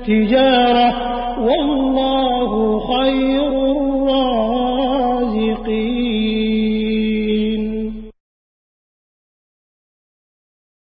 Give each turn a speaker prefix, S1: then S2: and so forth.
S1: التجارة. والله